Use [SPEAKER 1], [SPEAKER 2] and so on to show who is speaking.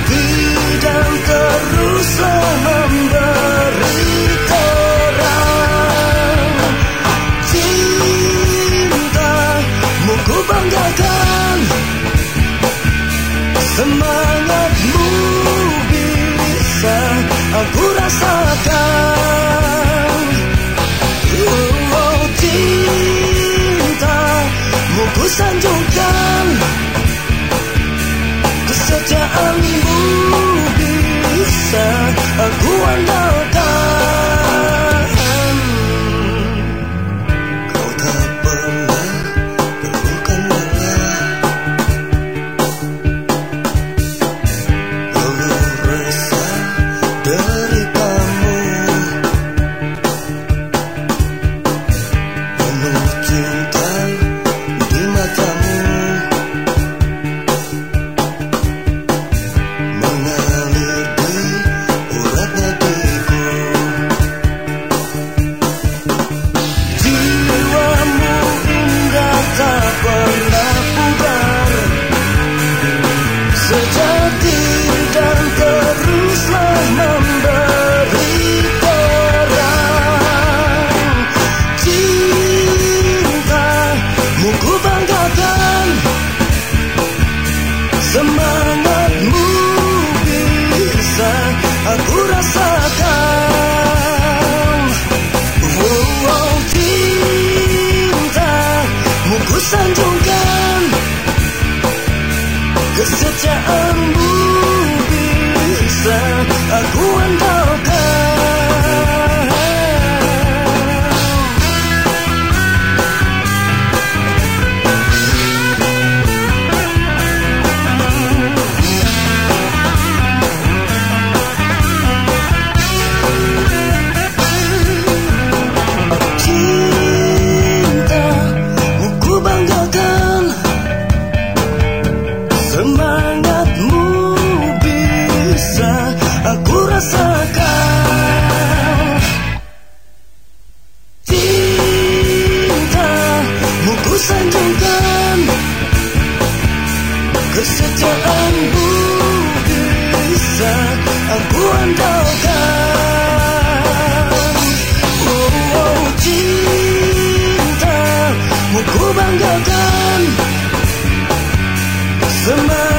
[SPEAKER 1] hati dan teruslah memberi terang. Cinta mu ku banggakan. Semangatmu bisa aku rasakan. Oh, cinta mu ku sanjung aku rasakan vou ao cintamu ku sanjung pendam Kesetiaanmu bisa aku andalkan. Oh, oh cintamu ku banggakan. Semua